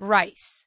rice.